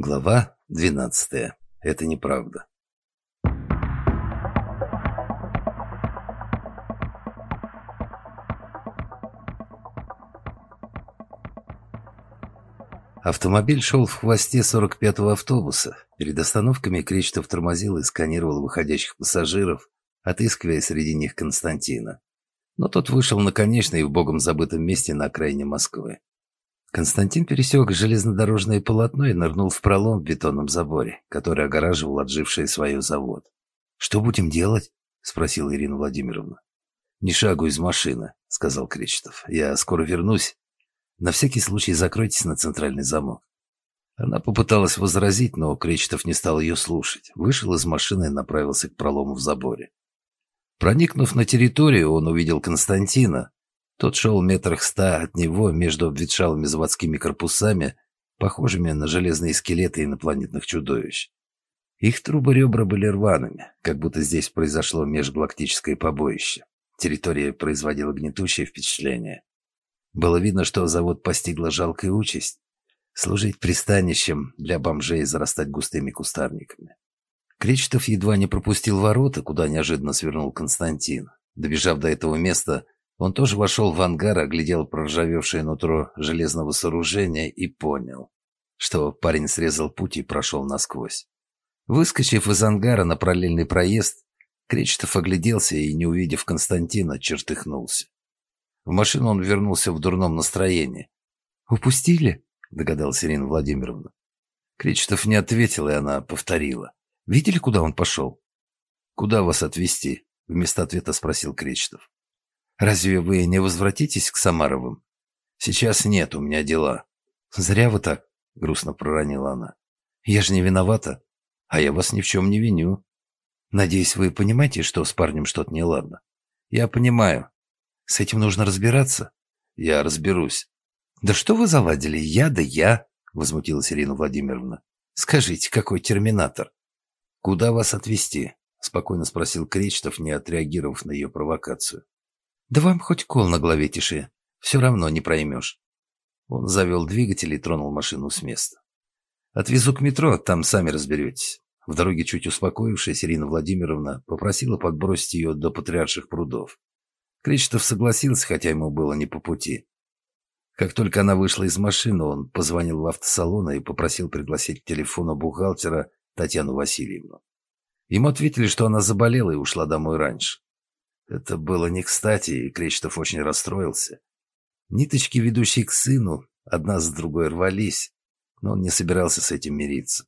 Глава 12. Это неправда. Автомобиль шел в хвосте 45-го автобуса. Перед остановками Кречетов тормозил и сканировал выходящих пассажиров, отыскивая среди них Константина. Но тот вышел на конечной и в богом забытом месте на окраине Москвы. Константин пересек железнодорожное полотно и нырнул в пролом в бетонном заборе, который огораживал отживший свое завод. «Что будем делать?» — спросила Ирина Владимировна. «Ни шагу из машины», — сказал Кречетов. «Я скоро вернусь. На всякий случай закройтесь на центральный замок». Она попыталась возразить, но Кречетов не стал ее слушать. Вышел из машины и направился к пролому в заборе. Проникнув на территорию, он увидел Константина, тот шел метрах ста от него между обветшалыми заводскими корпусами, похожими на железные скелеты инопланетных чудовищ. Их трубы ребра были рваными, как будто здесь произошло межгалактическое побоище. Территория производила гнетущее впечатление. Было видно, что завод постигла жалкая участь — служить пристанищем для бомжей и зарастать густыми кустарниками. Кречетов едва не пропустил ворота, куда неожиданно свернул Константин. Добежав до этого места, он тоже вошел в ангар, оглядел проржавевшее нутро железного сооружения и понял, что парень срезал путь и прошел насквозь. Выскочив из ангара на параллельный проезд, Кречетов огляделся и, не увидев Константина, чертыхнулся. В машину он вернулся в дурном настроении. «Упустили?» — догадалась Ирина Владимировна. Кречетов не ответил, и она повторила. «Видели, куда он пошел?» «Куда вас отвезти?» — вместо ответа спросил Кречетов. Разве вы не возвратитесь к Самаровым? Сейчас нет, у меня дела. Зря вы так, грустно проронила она. Я же не виновата, а я вас ни в чем не виню. Надеюсь, вы понимаете, что с парнем что-то неладно. Я понимаю. С этим нужно разбираться. Я разберусь. Да что вы заладили? Я да я, возмутилась Ирина Владимировна. Скажите, какой терминатор? Куда вас отвезти? спокойно спросил Кречетов, не отреагировав на ее провокацию. Да вам хоть кол на голове тиши, все равно не проймешь. Он завел двигатель и тронул машину с места. Отвезу к метро, там сами разберетесь. В дороге чуть успокоившись, Ирина Владимировна попросила подбросить ее до патриарших прудов. Кречетов согласился, хотя ему было не по пути. Как только она вышла из машины, он позвонил в автосалон и попросил пригласить к телефону бухгалтера Татьяну Васильевну. Ему ответили, что она заболела и ушла домой раньше. Это было не кстати, и Кречетов очень расстроился. Ниточки, ведущие к сыну, одна с другой рвались, но он не собирался с этим мириться.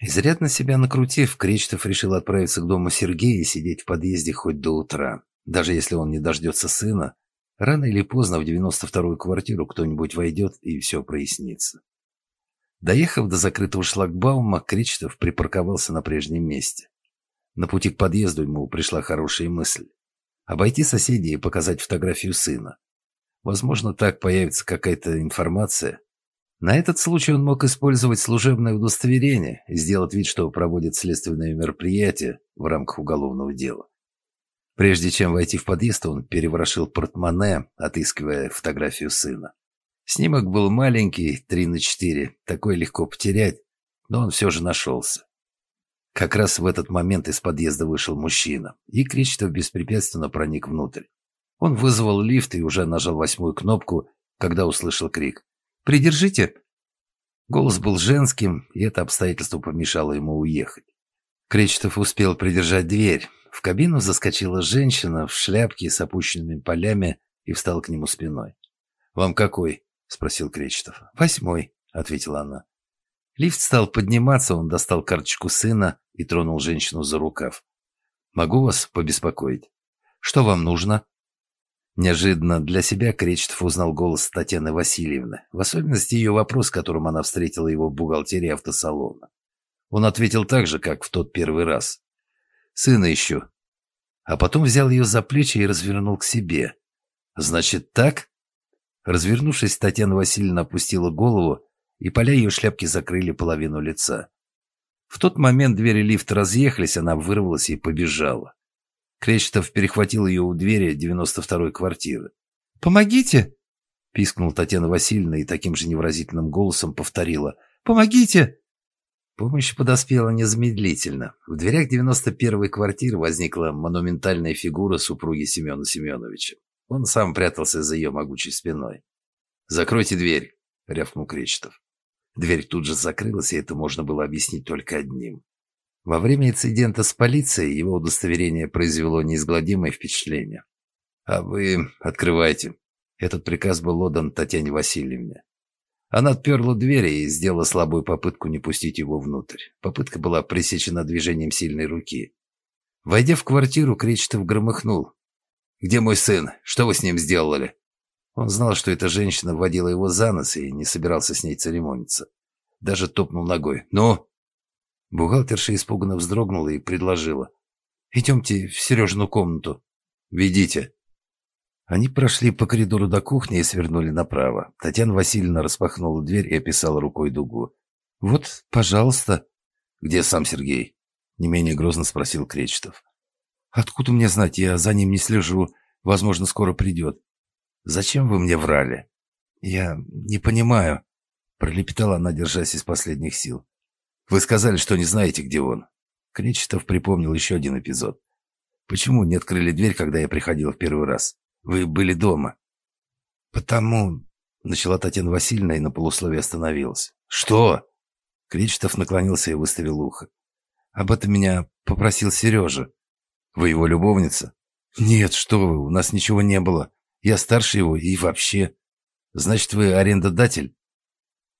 Изрядно себя накрутив, Кречетов решил отправиться к дому Сергея и сидеть в подъезде хоть до утра. Даже если он не дождется сына, рано или поздно в 92-ю квартиру кто-нибудь войдет и все прояснится. Доехав до закрытого шлагбаума, Кречетов припарковался на прежнем месте. На пути к подъезду ему пришла хорошая мысль. Обойти соседей и показать фотографию сына. Возможно, так появится какая-то информация. На этот случай он мог использовать служебное удостоверение и сделать вид, что проводит следственное мероприятие в рамках уголовного дела. Прежде чем войти в подъезд, он переворошил портмоне, отыскивая фотографию сына. Снимок был маленький, 3 на 4, такой легко потерять, но он все же нашелся. Как раз в этот момент из подъезда вышел мужчина, и Кречетов беспрепятственно проник внутрь. Он вызвал лифт и уже нажал восьмую кнопку, когда услышал крик. «Придержите!» Голос был женским, и это обстоятельство помешало ему уехать. Кречетов успел придержать дверь. В кабину заскочила женщина в шляпке с опущенными полями и встала к нему спиной. «Вам какой?» — спросил Кречетов. «Восьмой», — ответила она. Лифт стал подниматься, он достал карточку сына и тронул женщину за рукав. «Могу вас побеспокоить? Что вам нужно?» Неожиданно для себя Кречетов узнал голос Татьяны Васильевны, в особенности ее вопрос, которым она встретила его в бухгалтерии автосалона. Он ответил так же, как в тот первый раз. «Сына ищу». А потом взял ее за плечи и развернул к себе. «Значит, так?» Развернувшись, Татьяна Васильевна опустила голову и поля ее шляпки закрыли половину лица. В тот момент двери лифта разъехались, она вырвалась и побежала. Кречетов перехватил ее у двери 92-й квартиры. «Помогите!» — пискнула Татьяна Васильевна и таким же невыразительным голосом повторила. «Помогите!» Помощь подоспела незамедлительно. В дверях 91-й квартиры возникла монументальная фигура супруги Семена Семеновича. Он сам прятался за ее могучей спиной. «Закройте дверь», — рявкнул Кречетов. Дверь тут же закрылась, и это можно было объяснить только одним. Во время инцидента с полицией его удостоверение произвело неизгладимое впечатление. «А вы открывайте». Этот приказ был отдан Татьяне Васильевне. Она отперла дверь и сделала слабую попытку не пустить его внутрь. Попытка была пресечена движением сильной руки. Войдя в квартиру, Кречетов громыхнул. «Где мой сын? Что вы с ним сделали?» Он знал, что эта женщина вводила его за нос и не собирался с ней церемониться. Даже топнул ногой. «Ну?» Бухгалтерша испуганно вздрогнула и предложила. «Идемте в Сережину комнату. Ведите». Они прошли по коридору до кухни и свернули направо. Татьяна Васильевна распахнула дверь и описала рукой дугу. «Вот, пожалуйста». «Где сам Сергей?» Не менее грозно спросил Кречетов. «Откуда мне знать? Я за ним не слежу. Возможно, скоро придет». «Зачем вы мне врали?» «Я не понимаю», — пролепетала она, держась из последних сил. «Вы сказали, что не знаете, где он». Кречетов припомнил еще один эпизод. «Почему не открыли дверь, когда я приходил в первый раз?» Вы были дома. Потому... Начала Татьяна Васильевна и на полусловие остановилась. Что? Кречетов наклонился и выставил ухо. Об этом меня попросил Сережа. Вы его любовница? Нет, что вы, у нас ничего не было. Я старше его и вообще. Значит, вы арендодатель?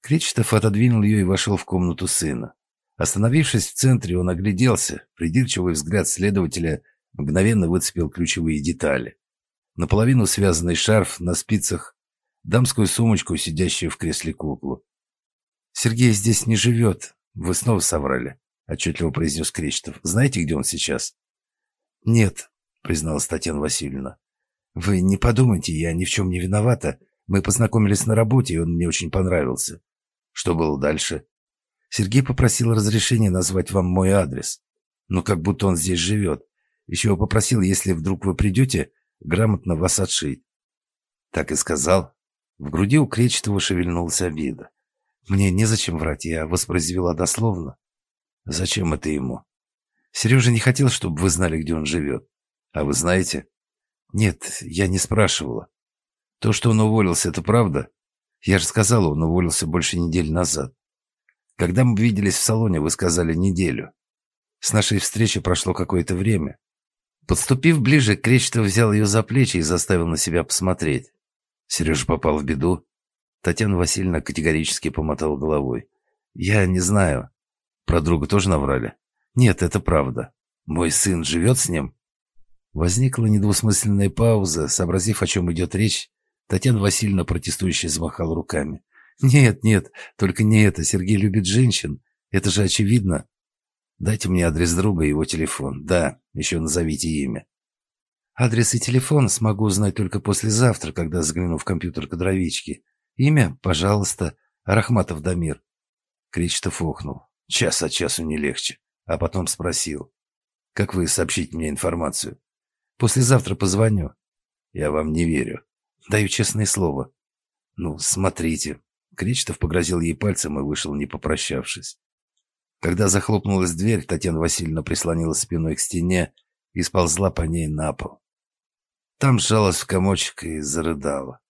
Кречетов отодвинул ее и вошел в комнату сына. Остановившись в центре, он огляделся. Придирчивый взгляд следователя мгновенно выцепил ключевые детали наполовину связанный шарф на спицах, дамскую сумочку, сидящую в кресле куклу. «Сергей здесь не живет. Вы снова соврали», — отчетливо произнес Кречетов. «Знаете, где он сейчас?» «Нет», — призналась Татьяна Васильевна. «Вы не подумайте, я ни в чем не виновата. Мы познакомились на работе, и он мне очень понравился». «Что было дальше?» Сергей попросил разрешения назвать вам мой адрес. Ну, как будто он здесь живет. Еще попросил, если вдруг вы придете, грамотно вас отшить. Так и сказал. В груди у Кречетова шевельнулась обида. Мне незачем врать, я воспроизвела дословно. Зачем это ему? Сережа не хотел, чтобы вы знали, где он живет. А вы знаете? Нет, я не спрашивала. То, что он уволился, это правда? Я же сказала, он уволился больше недели назад. Когда мы виделись в салоне, вы сказали неделю. С нашей встречи прошло какое-то время. Подступив ближе, Кречетов взял ее за плечи и заставил на себя посмотреть. Сережа попал в беду. Татьяна Васильевна категорически помотала головой. «Я не знаю. Про друга тоже наврали?» «Нет, это правда. Мой сын живет с ним?» Возникла недвусмысленная пауза. Сообразив, о чем идет речь, Татьяна Васильевна протестующе замахала руками. «Нет, нет, только не это. Сергей любит женщин. Это же очевидно. Дайте мне адрес друга и его телефон. Да, еще назовите имя. Адрес и телефон смогу узнать только послезавтра, когда загляну в компьютер кадровички. Имя, пожалуйста, Рахматов Дамир. Кречетов охнул. Час от часу не легче. А потом спросил. Как вы сообщите мне информацию? Послезавтра позвоню. Я вам не верю. Даю честное слово. Ну, смотрите. Кречетов погрозил ей пальцем и вышел, не попрощавшись. Когда захлопнулась дверь, Татьяна Васильевна прислонилась спиной к стене и сползла по ней на пол. Там сжалась в комочек и зарыдала.